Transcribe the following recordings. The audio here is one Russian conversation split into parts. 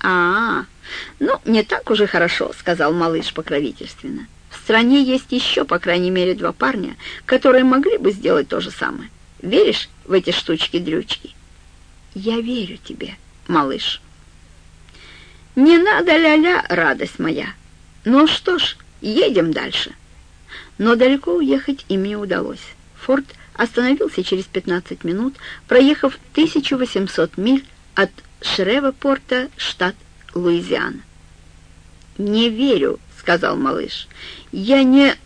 «А, ну, не так уже хорошо», — сказал малыш покровительственно. «В стране есть еще, по крайней мере, два парня, которые могли бы сделать то же самое. Веришь в эти штучки-дрючки?» «Я верю тебе, малыш». «Не надо ля-ля, радость моя. Ну что ж, едем дальше». Но далеко уехать им не удалось. Форд остановился через 15 минут, проехав 1800 миль от Шревопорта, штат Луизиана. «Не верю», — сказал малыш. «Я не...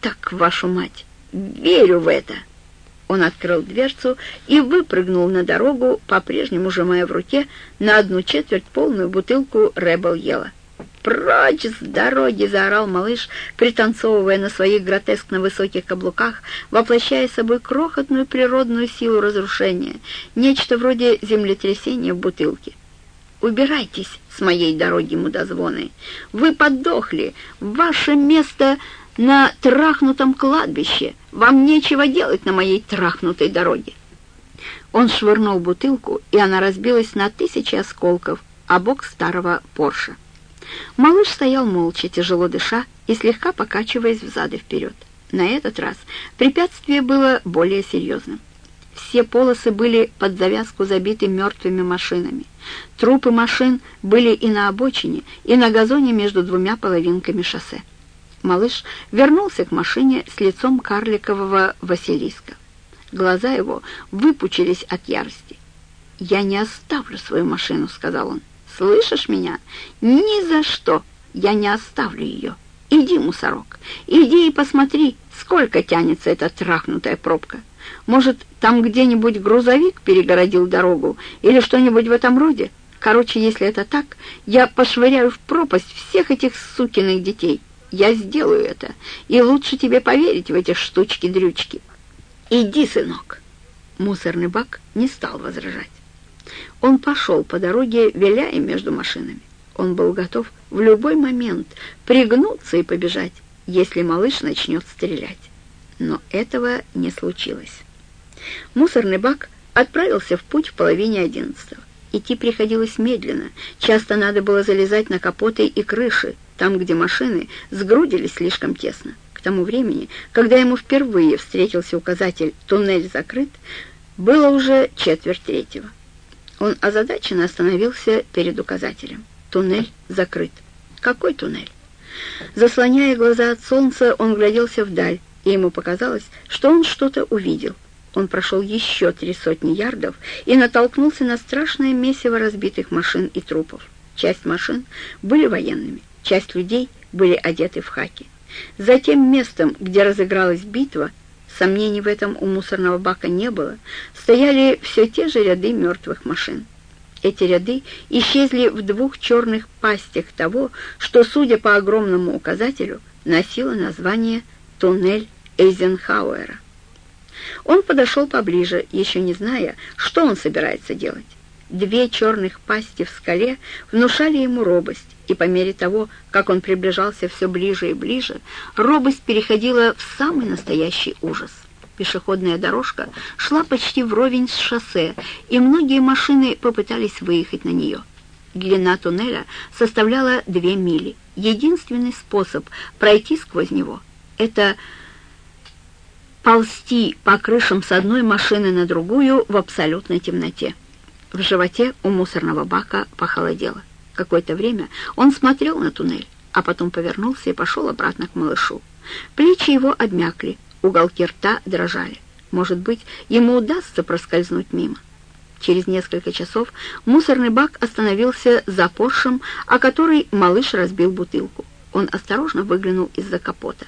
Так, вашу мать, верю в это». Он открыл дверцу и выпрыгнул на дорогу, по-прежнему сжимая в руке на одну четверть полную бутылку Rebel Yellow. «Прочь с дороги!» — заорал малыш, пританцовывая на своих гротескно высоких каблуках, воплощая собой крохотную природную силу разрушения, нечто вроде землетрясения в бутылке. «Убирайтесь с моей дороги, мудозвоны! Вы подохли! Ваше место на трахнутом кладбище! Вам нечего делать на моей трахнутой дороге!» Он швырнул бутылку, и она разбилась на тысячи осколков, а бок старого Порша. Малыш стоял молча, тяжело дыша и слегка покачиваясь взад и вперед. На этот раз препятствие было более серьезным. Все полосы были под завязку забиты мертвыми машинами. Трупы машин были и на обочине, и на газоне между двумя половинками шоссе. Малыш вернулся к машине с лицом карликового Василиска. Глаза его выпучились от ярости. «Я не оставлю свою машину», — сказал он. Слышишь меня? Ни за что я не оставлю ее. Иди, мусорок, иди и посмотри, сколько тянется эта трахнутая пробка. Может, там где-нибудь грузовик перегородил дорогу или что-нибудь в этом роде? Короче, если это так, я пошвыряю в пропасть всех этих сукиных детей. Я сделаю это, и лучше тебе поверить в эти штучки-дрючки. Иди, сынок. Мусорный бак не стал возражать. Он пошел по дороге, виляя между машинами. Он был готов в любой момент пригнуться и побежать, если малыш начнет стрелять. Но этого не случилось. Мусорный бак отправился в путь в половине одиннадцатого. Идти приходилось медленно, часто надо было залезать на капоты и крыши, там, где машины сгрудились слишком тесно. К тому времени, когда ему впервые встретился указатель «Туннель закрыт», было уже четверть третьего. Он озадаченно остановился перед указателем. Туннель закрыт. Какой туннель? Заслоняя глаза от солнца, он гляделся вдаль, и ему показалось, что он что-то увидел. Он прошел еще три сотни ярдов и натолкнулся на страшное месиво разбитых машин и трупов. Часть машин были военными, часть людей были одеты в хаки. За тем местом, где разыгралась битва, сомнений в этом у мусорного бака не было, стояли все те же ряды мертвых машин. Эти ряды исчезли в двух черных пастях того, что, судя по огромному указателю, носило название «Туннель Эйзенхауэра». Он подошел поближе, еще не зная, что он собирается делать. Две черных пасти в скале внушали ему робость, и по мере того, как он приближался все ближе и ближе, робость переходила в самый настоящий ужас. Пешеходная дорожка шла почти вровень с шоссе, и многие машины попытались выехать на нее. Длина туннеля составляла две мили. Единственный способ пройти сквозь него — это ползти по крышам с одной машины на другую в абсолютной темноте. В животе у мусорного бака похолодело. Какое-то время он смотрел на туннель, а потом повернулся и пошел обратно к малышу. Плечи его обмякли, уголки рта дрожали. Может быть, ему удастся проскользнуть мимо. Через несколько часов мусорный бак остановился за Поршем, о который малыш разбил бутылку. Он осторожно выглянул из-за капота.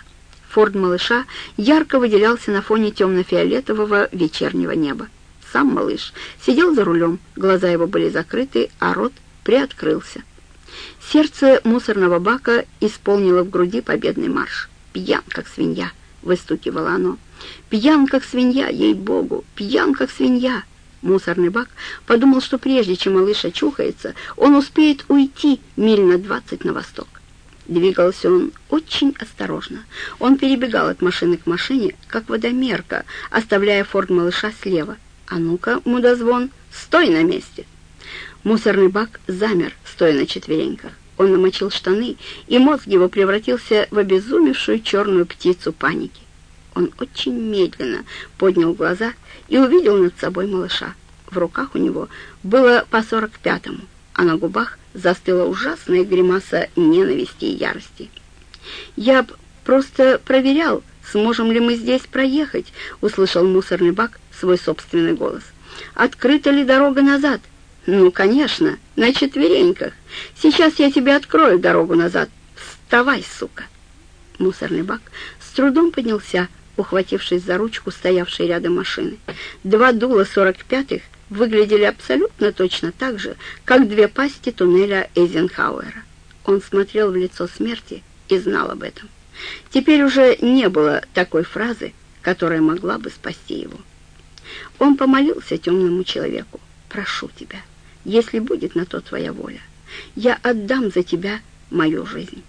Форд малыша ярко выделялся на фоне темно-фиолетового вечернего неба. Сам малыш сидел за рулем, глаза его были закрыты, а рот приоткрылся. Сердце мусорного бака исполнило в груди победный марш. «Пьян, как свинья!» — выстукивало оно. «Пьян, как свинья, ей-богу! Пьян, как свинья!» Мусорный бак подумал, что прежде чем малыш очухается, он успеет уйти миль на двадцать на восток. Двигался он очень осторожно. Он перебегал от машины к машине, как водомерка, оставляя форт малыша слева — «А ну-ка, мудозвон, стой на месте!» Мусорный бак замер, стоя на четвереньках. Он намочил штаны, и мозг его превратился в обезумевшую черную птицу паники. Он очень медленно поднял глаза и увидел над собой малыша. В руках у него было по сорок пятому, а на губах застыла ужасная гримаса ненависти и ярости. «Я просто проверял, сможем ли мы здесь проехать», — услышал мусорный бак свой собственный голос. «Открыта ли дорога назад?» «Ну, конечно, на четвереньках. Сейчас я тебе открою дорогу назад. Вставай, сука!» Мусорный бак с трудом поднялся, ухватившись за ручку стоявшей рядом машины. Два дула сорок пятых выглядели абсолютно точно так же, как две пасти туннеля Эйзенхауэра. Он смотрел в лицо смерти и знал об этом. Теперь уже не было такой фразы, которая могла бы спасти его. Он помолился темному человеку. «Прошу тебя, если будет на то твоя воля, я отдам за тебя мою жизнь».